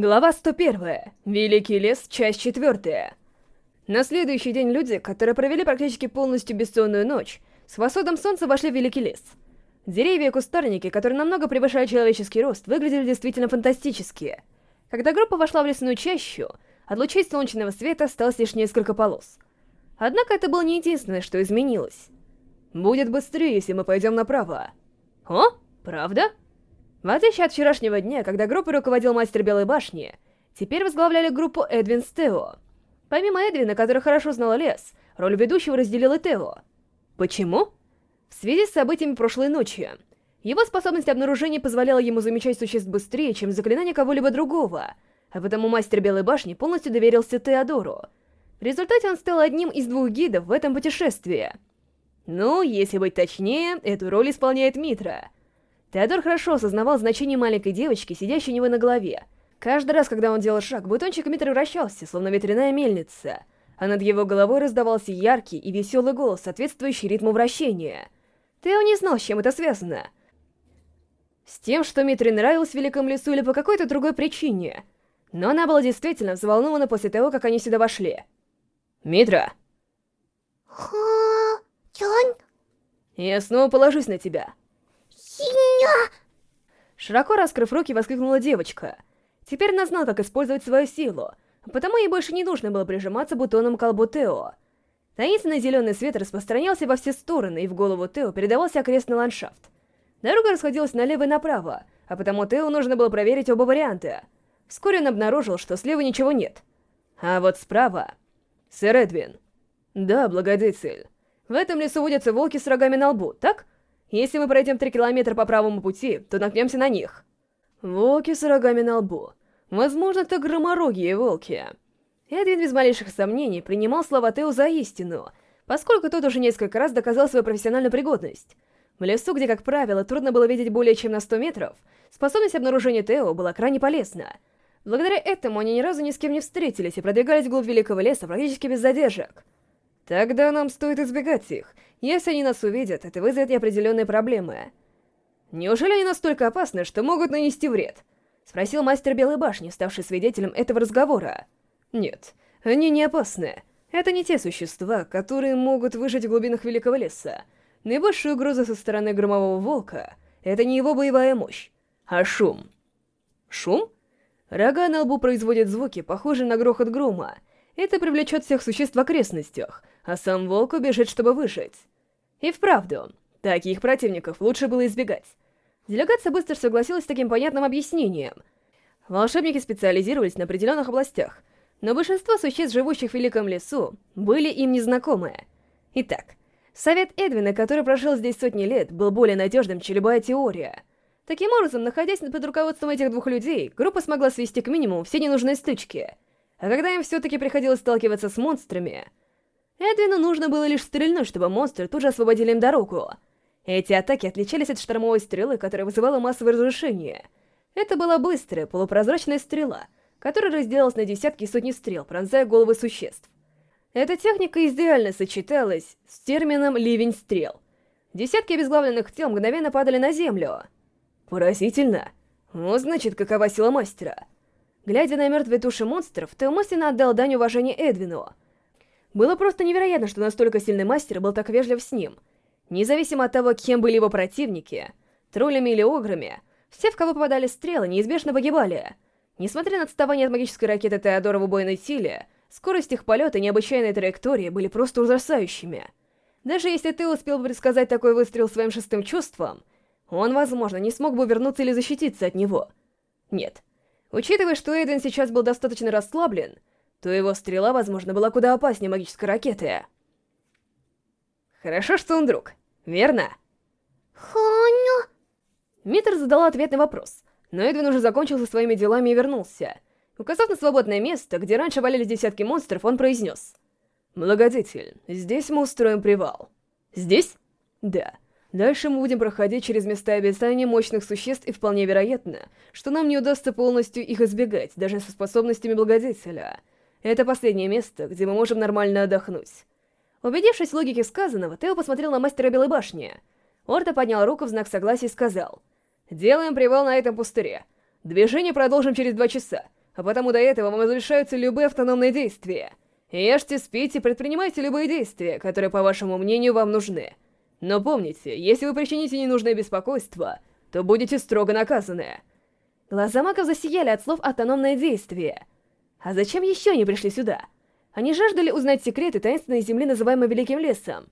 Глава 101. Великий лес, часть 4. На следующий день люди, которые провели практически полностью бессонную ночь, с восходом солнца вошли в Великий лес. Деревья и кустарники, которые намного превышали человеческий рост, выглядели действительно фантастически. Когда группа вошла в лесную чащу, от лучей солнечного света осталось лишь несколько полос. Однако это было не единственное, что изменилось. «Будет быстрее, если мы пойдем направо». «О? Правда?» В отличие от вчерашнего дня, когда группой руководил мастер Белой Башни, теперь возглавляли группу Эдвин с Тео. Помимо Эдвина, который хорошо знал лес, роль ведущего разделил и Тео. Почему? В связи с событиями прошлой ночи. Его способность обнаружения позволяла ему замечать существ быстрее, чем заклинание кого-либо другого, а потому мастер Белой Башни полностью доверился Теодору. В результате он стал одним из двух гидов в этом путешествии. Ну, если быть точнее, эту роль исполняет Митра — Теодор хорошо осознавал значение маленькой девочки, сидящей у него на голове. Каждый раз, когда он делал шаг, бутончик Митра вращался, словно ветряная мельница, а над его головой раздавался яркий и веселый голос, соответствующий ритму вращения. Тео не знал, с чем это связано. С тем, что Митре нравилось в Великом лесу или по какой-то другой причине. Но она была действительно взволнована после того, как они сюда вошли. «Митра!» Ха... Чон? «Я снова положусь на тебя!» Синя! Широко раскрыв руки, воскликнула девочка. Теперь она знала, как использовать свою силу, потому ей больше не нужно было прижиматься бутоном к колбу Тео. Таинственный зеленый свет распространялся во все стороны, и в голову Тео передавался окрестный ландшафт. Дорога расходилась налево и направо, а потому Тео нужно было проверить оба варианта. Вскоре он обнаружил, что слева ничего нет. А вот справа... Сэр Эдвин. Да, благодетель. В этом лесу водятся волки с рогами на лбу, так? Если мы пройдем три километра по правому пути, то наткнемся на них. Волки с рогами на лбу. Возможно, это громорогие волки. Эдвин без малейших сомнений принимал слова Тео за истину, поскольку тот уже несколько раз доказал свою профессиональную пригодность. В лесу, где, как правило, трудно было видеть более чем на 100 метров, способность обнаружения Тео была крайне полезна. Благодаря этому они ни разу ни с кем не встретились и продвигались вглубь Великого Леса практически без задержек. Тогда нам стоит избегать их. Если они нас увидят, это вызовет неопределенные проблемы. Неужели они настолько опасны, что могут нанести вред? Спросил мастер Белой Башни, ставший свидетелем этого разговора. Нет, они не опасны. Это не те существа, которые могут выжить в глубинах Великого Леса. Наибольшая угроза со стороны Громового Волка — это не его боевая мощь, а шум. Шум? Рога на лбу производят звуки, похожие на грохот грома. Это привлечет всех существ в окрестностях, а сам волк убежит, чтобы выжить. И вправду, таких противников лучше было избегать. Делегация быстро согласилась с таким понятным объяснением. Волшебники специализировались на определенных областях, но большинство существ, живущих в Великом лесу, были им незнакомы. Итак, совет Эдвина, который прожил здесь сотни лет, был более надежным, чем любая теория. Таким образом, находясь под руководством этих двух людей, группа смогла свести к минимуму все ненужные стычки. А когда им все-таки приходилось сталкиваться с монстрами, Эдвину нужно было лишь стрельнуть, чтобы монстры тут же освободили им дорогу. Эти атаки отличались от штормовой стрелы, которая вызывала массовое разрушение. Это была быстрая, полупрозрачная стрела, которая разделалась на десятки и сотни стрел, пронзая головы существ. Эта техника идеально сочеталась с термином «ливень стрел». Десятки обезглавленных тел мгновенно падали на землю. Поразительно. Вот значит, какова сила мастера. Глядя на мертвые туши монстров, Тео мысленно отдал дань уважения Эдвину — было просто невероятно, что настолько сильный мастер был так вежлив с ним. Независимо от того, кем были его противники, троллями или ограми, все, в кого попадали стрелы, неизбежно погибали. Несмотря на отставание от магической ракеты Теодора в убойной силе, скорость их полета и необычайная траектория были просто ужасающими. Даже если ты успел бы предсказать такой выстрел своим шестым чувством, он, возможно, не смог бы вернуться или защититься от него. Нет. Учитывая, что Эйден сейчас был достаточно расслаблен, то его стрела, возможно, была куда опаснее магической ракеты. Хорошо, что он друг, верно? Ханю... Митр задала ответный вопрос, но Эдвин уже закончил со своими делами и вернулся. Указав на свободное место, где раньше валялись десятки монстров, он произнес. «Благодетель, здесь мы устроим привал». «Здесь?» «Да. Дальше мы будем проходить через места обитания мощных существ, и вполне вероятно, что нам не удастся полностью их избегать, даже со способностями Благодетеля». Это последнее место, где мы можем нормально отдохнуть. Убедившись в логике сказанного, Тео посмотрел на мастера Белой Башни. Орта поднял руку в знак согласия и сказал. «Делаем привал на этом пустыре. Движение продолжим через два часа. а потому до этого вам разрешаются любые автономные действия. Ешьте, спите, предпринимайте любые действия, которые, по вашему мнению, вам нужны. Но помните, если вы причините ненужное беспокойство, то будете строго наказаны. Глаза магов засияли от слов «автономное действие». А зачем еще они пришли сюда? Они жаждали узнать секреты таинственной земли, называемой Великим Лесом.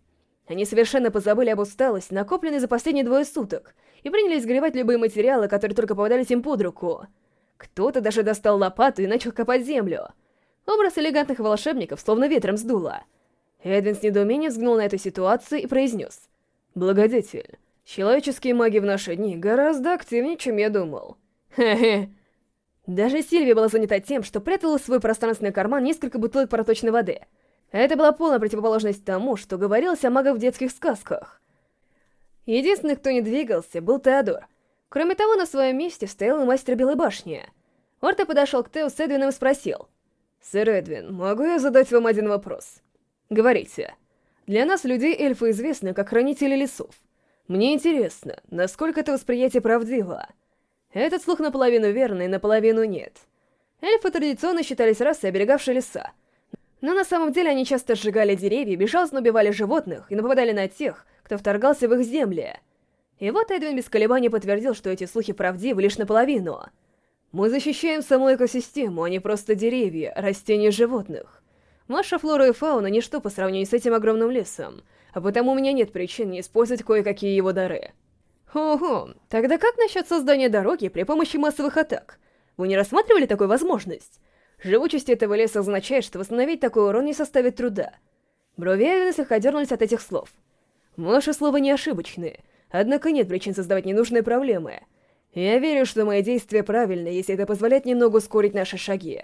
Они совершенно позабыли об усталости, накопленной за последние двое суток, и принялись сгребать любые материалы, которые только попадались им под руку. Кто-то даже достал лопату и начал копать землю. Образ элегантных волшебников словно ветром сдуло. Эдвин с недоумением взглянул на эту ситуацию и произнес. «Благодетель, человеческие маги в наши дни гораздо активнее, чем я думал». Хе-хе. Даже Сильвия была занята тем, что прятала в свой пространственный карман несколько бутылок проточной воды. Это была полная противоположность тому, что говорилось о магах в детских сказках. Единственный, кто не двигался, был Теодор. Кроме того, на своем месте стоял и мастер Белой Башни. Орта подошел к Тео с Эдвином и спросил. «Сэр Эдвин, могу я задать вам один вопрос?» «Говорите. Для нас, людей, эльфы известны как хранители лесов. Мне интересно, насколько это восприятие правдиво?» Этот слух наполовину верный, наполовину нет. Эльфы традиционно считались расой, оберегавшей леса. Но на самом деле они часто сжигали деревья, безжалостно убивали животных и нападали на тех, кто вторгался в их земли. И вот Эдвин без колебаний подтвердил, что эти слухи правдивы лишь наполовину. Мы защищаем саму экосистему, а не просто деревья, растения животных. Ваша флора и фауна — ничто по сравнению с этим огромным лесом, а потому у меня нет причин не использовать кое-какие его дары. Ого, тогда как насчет создания дороги при помощи массовых атак? Вы не рассматривали такую возможность? Живучесть этого леса означает, что восстановить такой урон не составит труда. Брови Эвена слегка дернулись от этих слов. Ваши слова не ошибочны, однако нет причин создавать ненужные проблемы. Я верю, что мои действия правильны, если это позволяет немного ускорить наши шаги.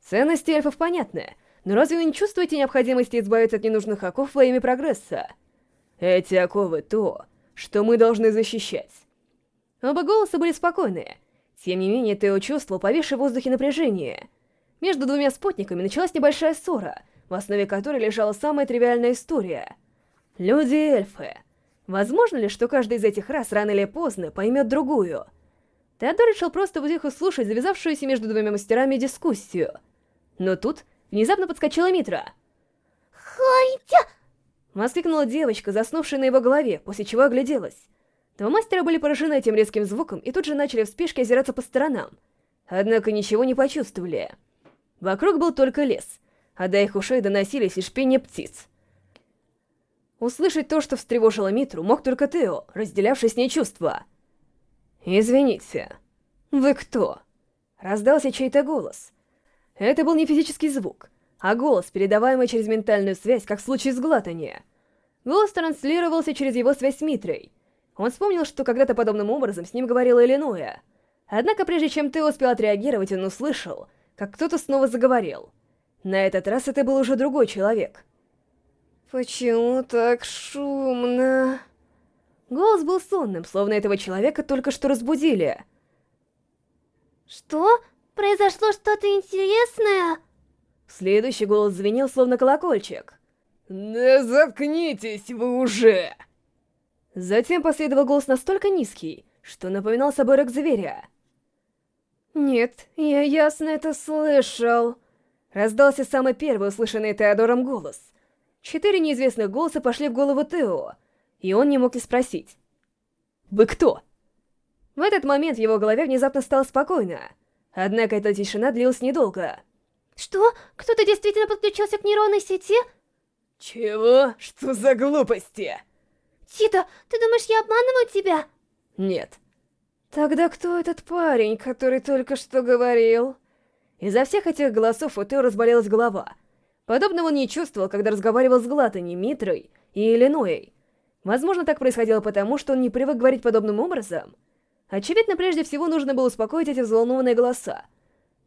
Ценности эльфов понятны, но разве вы не чувствуете необходимости избавиться от ненужных оков во имя прогресса? Эти оковы — то, что мы должны защищать. Оба голоса были спокойные. Тем не менее, Тео чувствовал повисшее в воздухе напряжение. Между двумя спутниками началась небольшая ссора, в основе которой лежала самая тривиальная история. Люди и эльфы. Возможно ли, что каждый из этих рас рано или поздно поймет другую? Теодор решил просто в слушать завязавшуюся между двумя мастерами дискуссию. Но тут внезапно подскочила Митра. Хантя! Воскликнула девочка, заснувшая на его голове, после чего огляделась. Два мастера были поражены этим резким звуком и тут же начали в спешке озираться по сторонам. Однако ничего не почувствовали. Вокруг был только лес, а до их ушей доносились лишь пение птиц. Услышать то, что встревожило Митру, мог только Тео, разделявший с ней чувства. «Извините, вы кто?» Раздался чей-то голос. Это был не физический звук, а голос, передаваемый через ментальную связь, как в случае сглатания. Голос транслировался через его связь с Митрой. Он вспомнил, что когда-то подобным образом с ним говорила Иллинуя. Однако прежде чем ты успел отреагировать, он услышал, как кто-то снова заговорил. На этот раз это был уже другой человек. «Почему так шумно?» Голос был сонным, словно этого человека только что разбудили. «Что? Произошло что-то интересное?» Следующий голос звенел, словно колокольчик. «Да заткнитесь вы уже!» Затем последовал голос настолько низкий, что напоминал собой рык зверя. «Нет, я ясно это слышал!» Раздался самый первый услышанный Теодором голос. Четыре неизвестных голоса пошли в голову Тео, и он не мог и спросить. «Вы кто?» В этот момент в его голове внезапно стало спокойно. Однако эта тишина длилась недолго. Что? Кто-то действительно подключился к нейронной сети? Чего? Что за глупости? Тита, ты думаешь, я обманываю тебя? Нет. Тогда кто этот парень, который только что говорил? Из-за всех этих голосов у Тео разболелась голова. Подобного он не чувствовал, когда разговаривал с Глатани, Митрой и Иллинойей. Возможно, так происходило потому, что он не привык говорить подобным образом. Очевидно, прежде всего нужно было успокоить эти взволнованные голоса.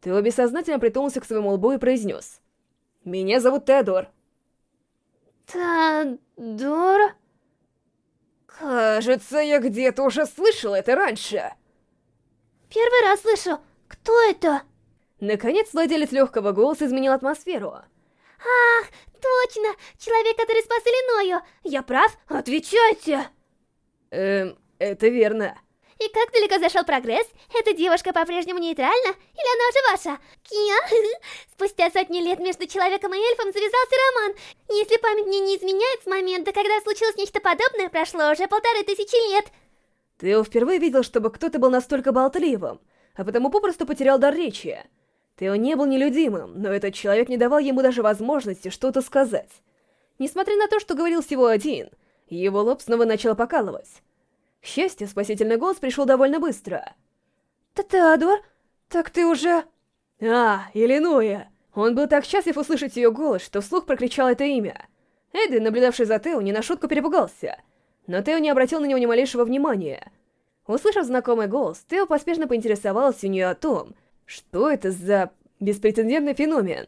Тео бессознательно притулился к своему лбу и произнес. «Меня зовут Теодор». Теодор? Кажется, я где-то уже слышал это раньше. Первый раз слышу. Кто это? Наконец, владелец легкого голоса изменил атмосферу. Ах, точно! Человек, который спас Иллиною! Я прав? Отвечайте! Эм, это верно. И как далеко зашел прогресс? Эта девушка по-прежнему нейтральна? Или она уже ваша? Кия? Спустя сотни лет между человеком и эльфом завязался роман. Если память мне не изменяет с момента, когда случилось нечто подобное, прошло уже полторы тысячи лет. Тео впервые видел, чтобы кто-то был настолько болтливым, а потому попросту потерял дар речи. Тео не был нелюдимым, но этот человек не давал ему даже возможности что-то сказать. Несмотря на то, что говорил всего один, его лоб снова начал покалывать. К счастью, спасительный голос пришел довольно быстро. «Теодор, так ты уже...» «А, Иллинуя!» Он был так счастлив услышать ее голос, что вслух прокричал это имя. Эдвин, наблюдавший за Тео, не на шутку перепугался. Но Тео не обратил на него ни малейшего внимания. Услышав знакомый голос, Тео поспешно поинтересовался у нее о том, что это за беспрецедентный феномен.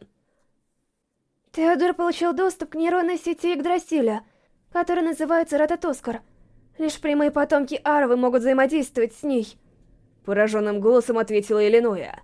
Теодор получил доступ к нейронной сети Игдрасиля, которая называется Рататоскар. Лишь прямые потомки Арвы могут взаимодействовать с ней. Пораженным голосом ответила Иллиноя.